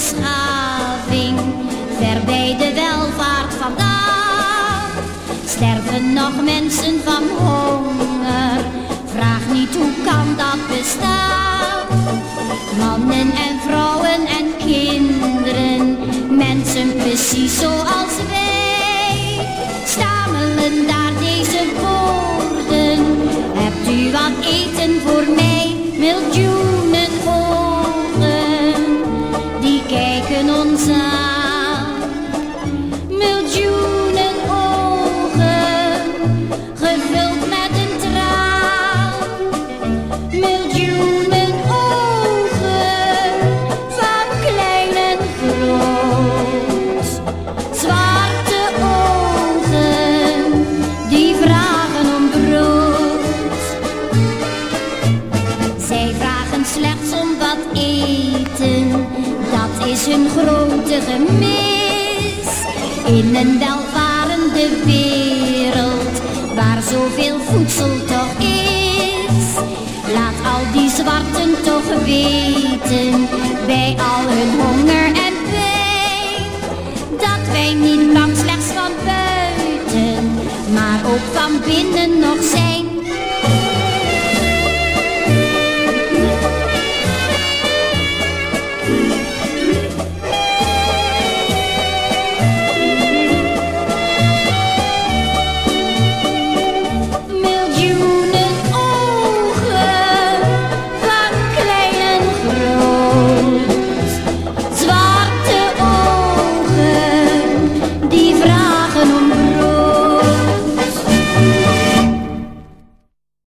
beschaving, ver bij de welvaart vandaag. Sterven nog mensen van honger, vraag niet hoe kan dat bestaan. Mannen en vrouwen en kinderen, mensen precies zoals wij, stamelen daar Miljoenen ogen, gevuld met een traan. Miljoenen ogen, van klein en groot. Zwarte ogen, die vragen om brood. Zij vragen slechts om wat eten, dat is hun grote gemis. In een welvarende wereld, waar zoveel voedsel toch is. Laat al die zwarten toch weten, bij al hun honger en pijn. Dat wij niet bang slechts van buiten, maar ook van binnen nog zijn.